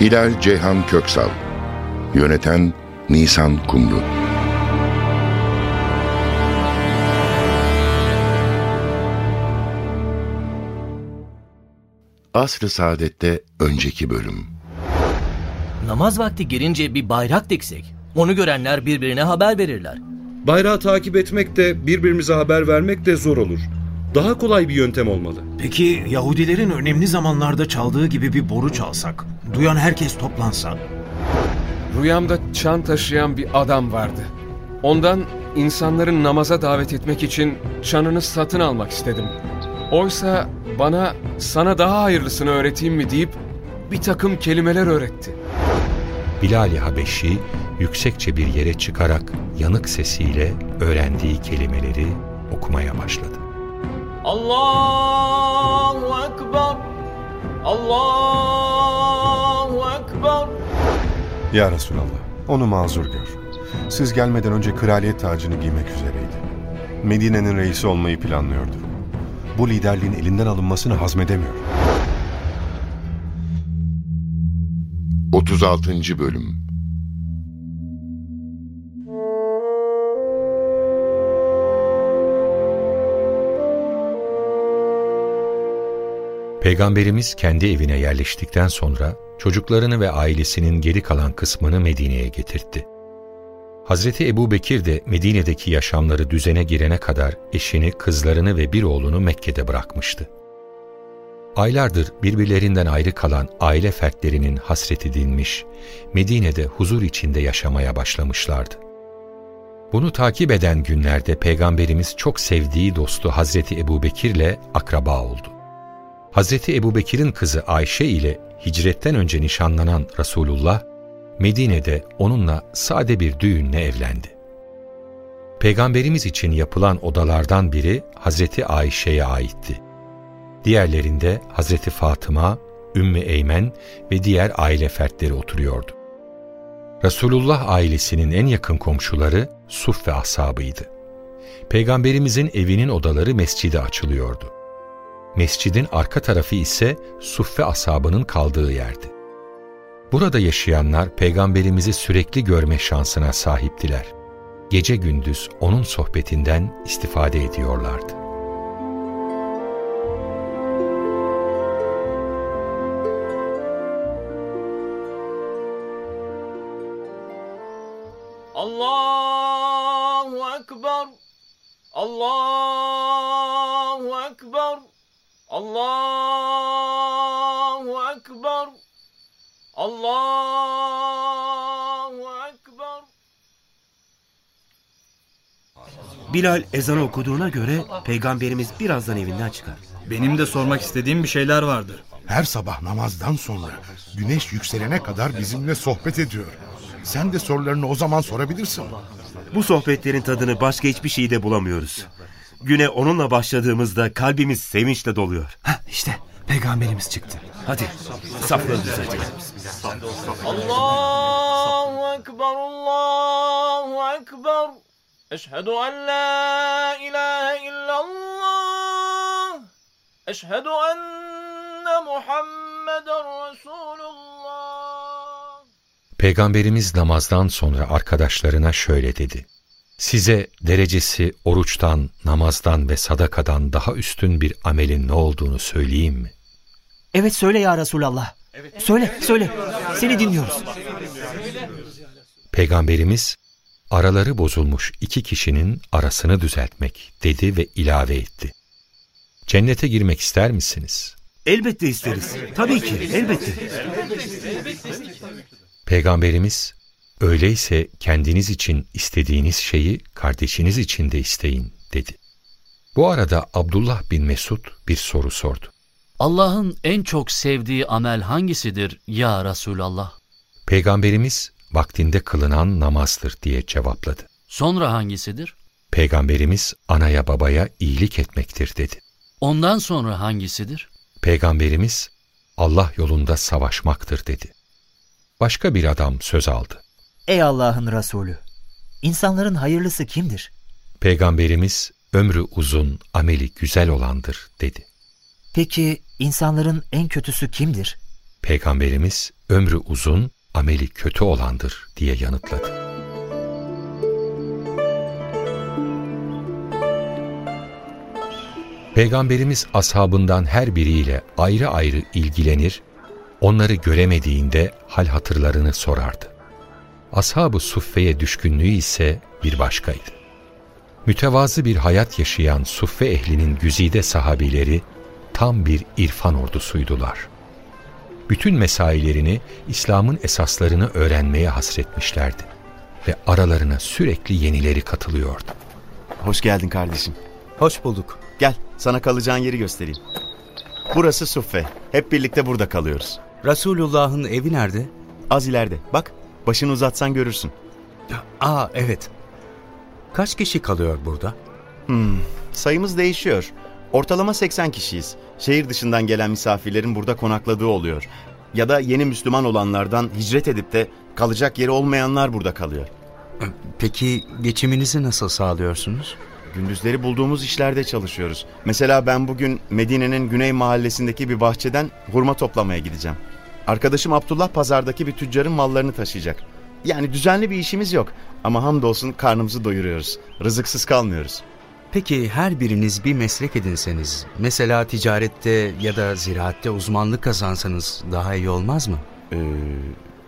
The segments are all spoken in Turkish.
Hilal Ceyhan Köksal Yöneten Nisan Kumru Asr-ı Saadet'te önceki bölüm Namaz vakti gelince bir bayrak diksek. Onu görenler birbirine haber verirler. Bayrağı takip etmek de birbirimize haber vermek de zor olur. Daha kolay bir yöntem olmalı. Peki Yahudilerin önemli zamanlarda çaldığı gibi bir boru çalsak, duyan herkes toplansa? Rüyamda çan taşıyan bir adam vardı. Ondan insanların namaza davet etmek için çanını satın almak istedim. Oysa bana sana daha hayırlısını öğreteyim mi deyip bir takım kelimeler öğretti. Bilal-i Habeşi yüksekçe bir yere çıkarak yanık sesiyle öğrendiği kelimeleri okumaya başladı. Allahu Ekber Allahu Ya Resulallah, onu mazur gör. Siz gelmeden önce kraliyet tacını giymek üzereydi. Medine'nin reisi olmayı planlıyordu. Bu liderliğin elinden alınmasını hazmedemiyor. 36. Bölüm Peygamberimiz kendi evine yerleştikten sonra çocuklarını ve ailesinin geri kalan kısmını Medine'ye getirtti. Hazreti Ebu Bekir de Medine'deki yaşamları düzene girene kadar eşini, kızlarını ve bir oğlunu Mekke'de bırakmıştı. Aylardır birbirlerinden ayrı kalan aile fertlerinin hasreti dinmiş, Medine'de huzur içinde yaşamaya başlamışlardı. Bunu takip eden günlerde Peygamberimiz çok sevdiği dostu Hazreti Ebu Bekir'le akraba oldu. Hazreti Ebu Bekir'in kızı Ayşe ile hicretten önce nişanlanan Resulullah, Medine'de onunla sade bir düğünle evlendi. Peygamberimiz için yapılan odalardan biri Hazreti Ayşe'ye aitti. Diğerlerinde Hazreti Fatıma, Ümmü Eymen ve diğer aile fertleri oturuyordu. Resulullah ailesinin en yakın komşuları Suf ve ashabıydı. Peygamberimizin evinin odaları mescide açılıyordu. Mescidin arka tarafı ise Suffe ashabının kaldığı yerdi. Burada yaşayanlar peygamberimizi sürekli görme şansına sahiptiler. Gece gündüz onun sohbetinden istifade ediyorlardı. Allahu Ekber Allahu Allahu Ekber Allahu Ekber Bilal ezanı okuduğuna göre peygamberimiz birazdan evinden çıkar. Benim de sormak istediğim bir şeyler vardır. Her sabah namazdan sonra güneş yükselene kadar bizimle sohbet ediyor. Sen de sorularını o zaman sorabilirsin. Bu sohbetlerin tadını başka hiçbir şeyde bulamıyoruz. Güne onunla başladığımızda kalbimiz sevinçle doluyor. Heh, işte peygamberimiz çıktı. Hadi safları düzeltelim. Allahu Ekber Allahu Ekber Eşhedü en la ilahe illallah Eşhedü enne Muhammeden Resulullah Peygamberimiz namazdan sonra arkadaşlarına şöyle dedi. Size derecesi oruçtan, namazdan ve sadakadan daha üstün bir amelin ne olduğunu söyleyeyim mi? Evet söyle ya Resulallah. Söyle, söyle. Seni dinliyoruz. Peygamberimiz, araları bozulmuş iki kişinin arasını düzeltmek dedi ve ilave etti. Cennete girmek ister misiniz? Elbette isteriz. Tabii ki, elbette. Peygamberimiz, öyleyse kendiniz için istediğiniz şeyi kardeşiniz için de isteyin dedi. Bu arada Abdullah bin Mesud bir soru sordu. Allah'ın en çok sevdiği amel hangisidir ya Resulallah? Peygamberimiz vaktinde kılınan namazdır diye cevapladı. Sonra hangisidir? Peygamberimiz anaya babaya iyilik etmektir dedi. Ondan sonra hangisidir? Peygamberimiz Allah yolunda savaşmaktır dedi. Başka bir adam söz aldı. Ey Allah'ın Resulü! İnsanların hayırlısı kimdir? Peygamberimiz ömrü uzun, ameli güzel olandır dedi. Peki insanların en kötüsü kimdir? Peygamberimiz ömrü uzun, ameli kötü olandır diye yanıtladı. Peygamberimiz ashabından her biriyle ayrı ayrı ilgilenir, onları göremediğinde hal hatırlarını sorardı. Ashab-ı Suffe'ye düşkünlüğü ise bir başkaydı. Mütevazı bir hayat yaşayan Suffe ehlinin güzide sahabileri tam bir irfan ordusuydular. Bütün mesailerini, İslam'ın esaslarını öğrenmeye hasretmişlerdi ve aralarına sürekli yenileri katılıyordu. Hoş geldin kardeşim. Hoş bulduk. Gel, sana kalacağın yeri göstereyim. Burası Suffe. Hep birlikte burada kalıyoruz. Resulullah'ın evi nerede? Az ileride. Bak, başını uzatsan görürsün. Aa evet. Kaç kişi kalıyor burada? Hmm, sayımız değişiyor. Ortalama 80 kişiyiz. Şehir dışından gelen misafirlerin burada konakladığı oluyor. Ya da yeni Müslüman olanlardan hicret edip de kalacak yeri olmayanlar burada kalıyor. Peki geçiminizi nasıl sağlıyorsunuz? Gündüzleri bulduğumuz işlerde çalışıyoruz. Mesela ben bugün Medine'nin güney mahallesindeki bir bahçeden hurma toplamaya gideceğim. Arkadaşım Abdullah pazardaki bir tüccarın mallarını taşıyacak. Yani düzenli bir işimiz yok ama hamdolsun karnımızı doyuruyoruz. Rızıksız kalmıyoruz. Peki her biriniz bir meslek edinseniz, mesela ticarette ya da ziraatte uzmanlık kazansanız daha iyi olmaz mı? Ee,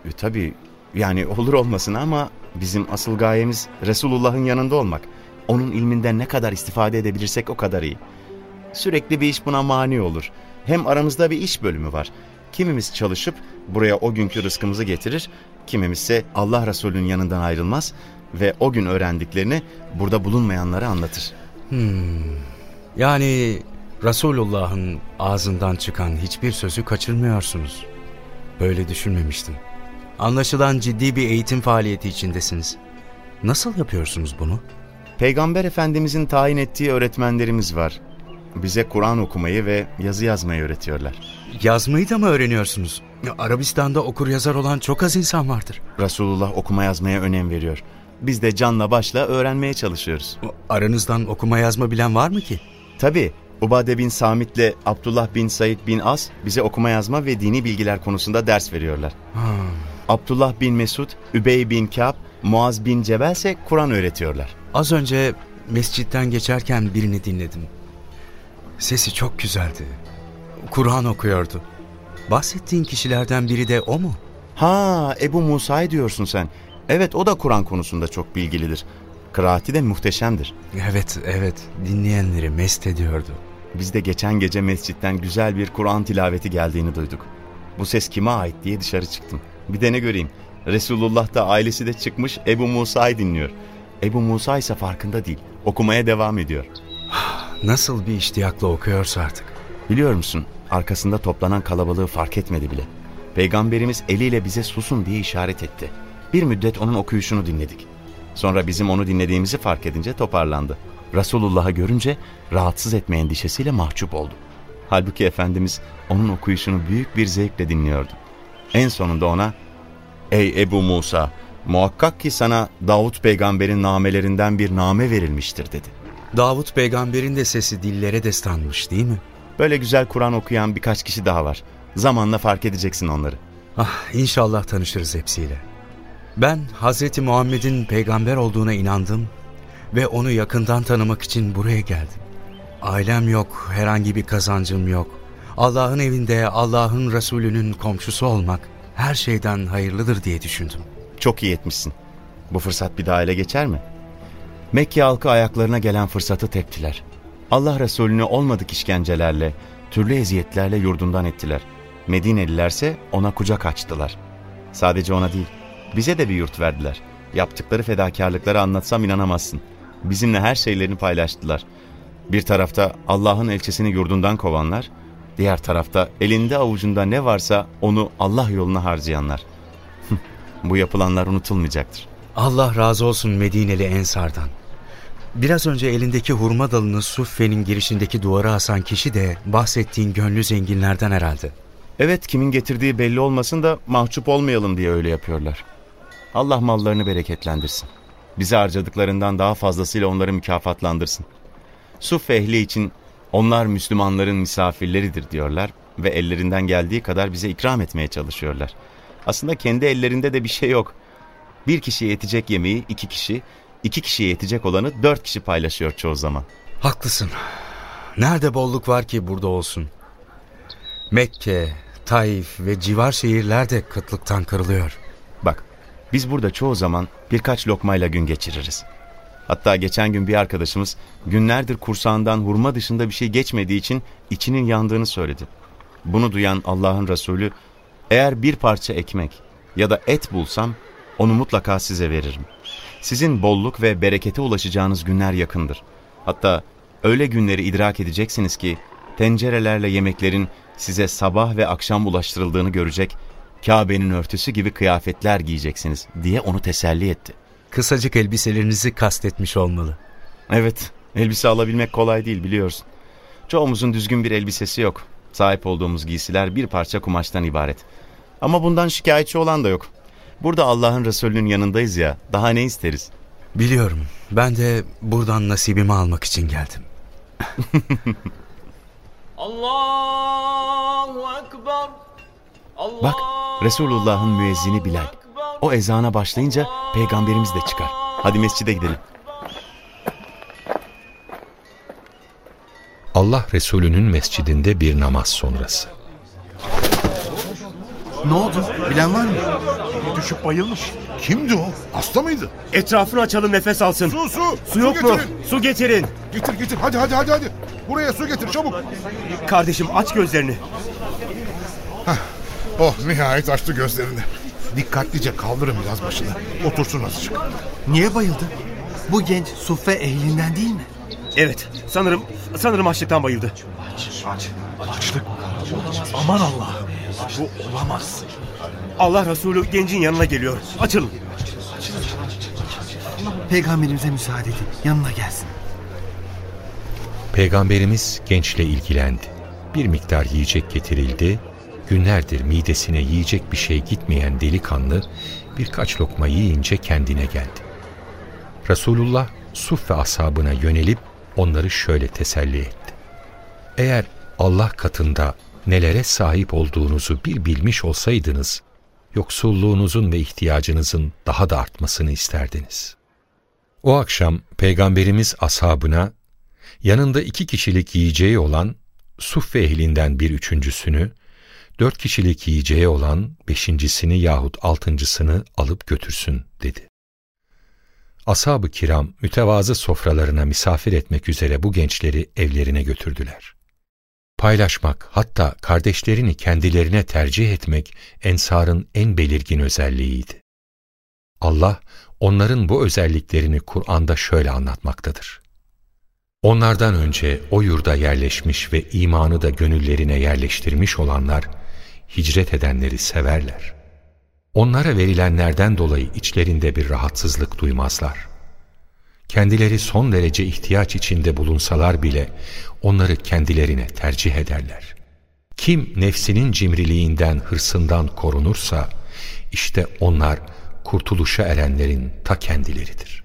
e, tabii yani olur olmasın ama bizim asıl gayemiz Resulullah'ın yanında olmak. Onun ilminden ne kadar istifade edebilirsek o kadar iyi. Sürekli bir iş buna mani olur. Hem aramızda bir iş bölümü var. Kimimiz çalışıp buraya o günkü rızkımızı getirir, kimimizse Allah Resulü'nün yanından ayrılmaz ve o gün öğrendiklerini burada bulunmayanlara anlatır. Hmm. Yani Resulullah'ın ağzından çıkan hiçbir sözü kaçırmıyorsunuz. Böyle düşünmemiştim. Anlaşılan ciddi bir eğitim faaliyeti içindesiniz. Nasıl yapıyorsunuz bunu? Peygamber Efendimizin tayin ettiği öğretmenlerimiz var. Bize Kur'an okumayı ve yazı yazmayı öğretiyorlar. Yazmayı da mı öğreniyorsunuz? Arabistan'da okur yazar olan çok az insan vardır. Resulullah okuma yazmaya önem veriyor. Biz de canla başla öğrenmeye çalışıyoruz. Aranızdan okuma yazma bilen var mı ki? Tabii. Ubade bin Samit'le Abdullah bin Said bin As bize okuma yazma ve dini bilgiler konusunda ders veriyorlar. Ha. Abdullah bin Mesud, Übey bin Ka'b, Muaz bin Cebel ise Kur'an öğretiyorlar. Az önce mescitten geçerken birini dinledim. Sesi çok güzeldi. Kur'an okuyordu. Bahsettiğin kişilerden biri de o mu? Ha, Ebu Musa'yı diyorsun sen. Evet, o da Kur'an konusunda çok bilgilidir. Kıraati de muhteşemdir. Evet, evet. Dinleyenleri mest ediyordu. Biz de geçen gece mescitten güzel bir Kur'an tilaveti geldiğini duyduk. Bu ses kime ait diye dışarı çıktım. Bir de ne göreyim. Resulullah da ailesi de çıkmış Ebu Musa'yı dinliyor. Ebu Musa ise farkında değil. Okumaya devam ediyor. Nasıl bir iştiyakla okuyorsa artık. Biliyor musun? Arkasında toplanan kalabalığı fark etmedi bile. Peygamberimiz eliyle bize susun diye işaret etti. Bir müddet onun okuyuşunu dinledik. Sonra bizim onu dinlediğimizi fark edince toparlandı. Resulullah'ı görünce rahatsız etme endişesiyle mahcup oldu. Halbuki Efendimiz onun okuyuşunu büyük bir zevkle dinliyordu. En sonunda ona, ''Ey Ebu Musa, muhakkak ki sana Davut peygamberin namelerinden bir name verilmiştir.'' dedi. Davut peygamberin de sesi dillere destanmış değil mi? Böyle güzel Kur'an okuyan birkaç kişi daha var. Zamanla fark edeceksin onları. Ah inşallah tanışırız hepsiyle. Ben Hazreti Muhammed'in peygamber olduğuna inandım ve onu yakından tanımak için buraya geldim. Ailem yok, herhangi bir kazancım yok. Allah'ın evinde Allah'ın Resulü'nün komşusu olmak her şeyden hayırlıdır diye düşündüm. Çok iyi etmişsin. Bu fırsat bir daha ele geçer mi? Mekke halkı ayaklarına gelen fırsatı teptiler. Allah Resulü'nü olmadık işkencelerle, türlü eziyetlerle yurdundan ettiler. Medinelilerse ona kucak açtılar. Sadece ona değil, bize de bir yurt verdiler. Yaptıkları fedakarlıkları anlatsam inanamazsın. Bizimle her şeylerini paylaştılar. Bir tarafta Allah'ın elçisini yurdundan kovanlar, diğer tarafta elinde avucunda ne varsa onu Allah yoluna harcayanlar. Bu yapılanlar unutulmayacaktır. Allah razı olsun Medineli Ensar'dan. Biraz önce elindeki hurma dalını Suffe'nin girişindeki duvara asan kişi de bahsettiğin gönlü zenginlerden herhalde. Evet kimin getirdiği belli olmasın da mahcup olmayalım diye öyle yapıyorlar. Allah mallarını bereketlendirsin. Bize harcadıklarından daha fazlasıyla onları mükafatlandırsın. Suf ehli için onlar Müslümanların misafirleridir diyorlar ve ellerinden geldiği kadar bize ikram etmeye çalışıyorlar. Aslında kendi ellerinde de bir şey yok. Bir kişiye yetecek yemeği iki kişi, iki kişiye yetecek olanı dört kişi paylaşıyor çoğu zaman. Haklısın. Nerede bolluk var ki burada olsun? Mekke, Taif ve civar şehirler de kıtlıktan kırılıyor. Bak, biz burada çoğu zaman birkaç lokmayla gün geçiririz. Hatta geçen gün bir arkadaşımız günlerdir kursağından hurma dışında bir şey geçmediği için içinin yandığını söyledi. Bunu duyan Allah'ın Resulü eğer bir parça ekmek ya da et bulsam onu mutlaka size veririm. Sizin bolluk ve berekete ulaşacağınız günler yakındır. Hatta öyle günleri idrak edeceksiniz ki tencerelerle yemeklerin size sabah ve akşam ulaştırıldığını görecek, Kabe'nin örtüsü gibi kıyafetler giyeceksiniz diye onu teselli etti. Kısacık elbiselerinizi kastetmiş olmalı. Evet, elbise alabilmek kolay değil biliyorsun. Çoğumuzun düzgün bir elbisesi yok. Sahip olduğumuz giysiler bir parça kumaştan ibaret. Ama bundan şikayetçi olan da yok. Burada Allah'ın Resulü'nün yanındayız ya, daha ne isteriz? Biliyorum, ben de buradan nasibimi almak için geldim. Allahu Ekber. Bak, Resulullah'ın müezzini Bilal. O ezana başlayınca peygamberimiz de çıkar. Hadi mescide gidelim. Allah Resulü'nün mescidinde bir namaz sonrası. Ne oldu? Bilen var mı? Düşüp bayılmış. Kimdi o? Hasta mıydı? Etrafını açalım nefes alsın. Su su. Su yok mu? getirin. Su getirin. Getir getir. Hadi hadi hadi hadi. Buraya su getir çabuk. Kardeşim aç gözlerini. Oh nihayet açtı gözlerini. Dikkatlice kaldırın biraz başını. Otursun azıcık. Niye bayıldı? Bu genç suffe ehlinden değil mi? Evet sanırım sanırım açlıktan bayıldı. Açlık. Aman Allah. Bu olamaz. Allah Resulü gencin yanına geliyor. Açılın. Peygamberimize müsaade edin. Yanına gelsin. Peygamberimiz gençle ilgilendi. Bir miktar yiyecek getirildi. Günlerdir midesine yiyecek bir şey gitmeyen delikanlı birkaç lokma yiyince kendine geldi. Resulullah Suf ve ashabına yönelip onları şöyle teselli etti. Eğer Allah katında nelere sahip olduğunuzu bir bilmiş olsaydınız, yoksulluğunuzun ve ihtiyacınızın daha da artmasını isterdiniz. O akşam Peygamberimiz ashabına yanında iki kişilik yiyeceği olan Suffe ehlinden bir üçüncüsünü, dört kişilik yiyeceği olan beşincisini yahut altıncısını alıp götürsün dedi. Ashab-ı kiram mütevazı sofralarına misafir etmek üzere bu gençleri evlerine götürdüler. Paylaşmak hatta kardeşlerini kendilerine tercih etmek ensarın en belirgin özelliğiydi. Allah onların bu özelliklerini Kur'an'da şöyle anlatmaktadır. Onlardan önce o yurda yerleşmiş ve imanı da gönüllerine yerleştirmiş olanlar, hicret edenleri severler. Onlara verilenlerden dolayı içlerinde bir rahatsızlık duymazlar. Kendileri son derece ihtiyaç içinde bulunsalar bile onları kendilerine tercih ederler. Kim nefsinin cimriliğinden, hırsından korunursa, işte onlar kurtuluşa erenlerin ta kendileridir.''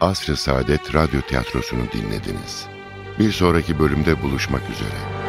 Asr-ı Saadet Radyo Tiyatrosu'nu dinlediniz. Bir sonraki bölümde buluşmak üzere.